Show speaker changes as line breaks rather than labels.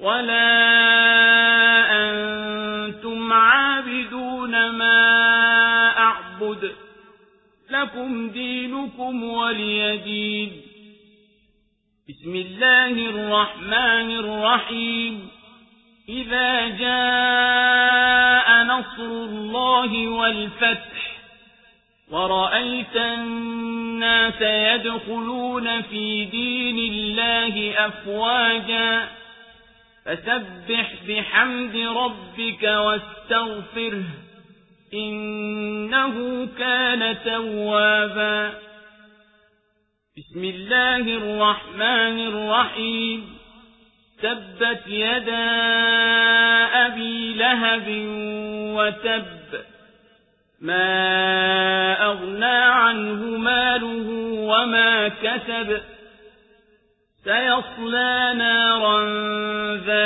ولا أنتم عابدون ما أعبد. لكم دينكم ولي دين. بسم الله الرحمن الرحيم. إذا جاء نصر الله والفتح ورأيت الناس يدخلون في دين الله أفواجا فسبح بحمد ربك واستغفره إنه كان توابا. بسم الله الرحمن الرحيم. تبت يدا أبي لهب وتب. ما أغنى عنه ماله وما كسب. سيصلى نارا